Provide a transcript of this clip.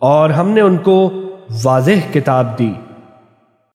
اور ہم نے ان کو واضح کتاب دی۔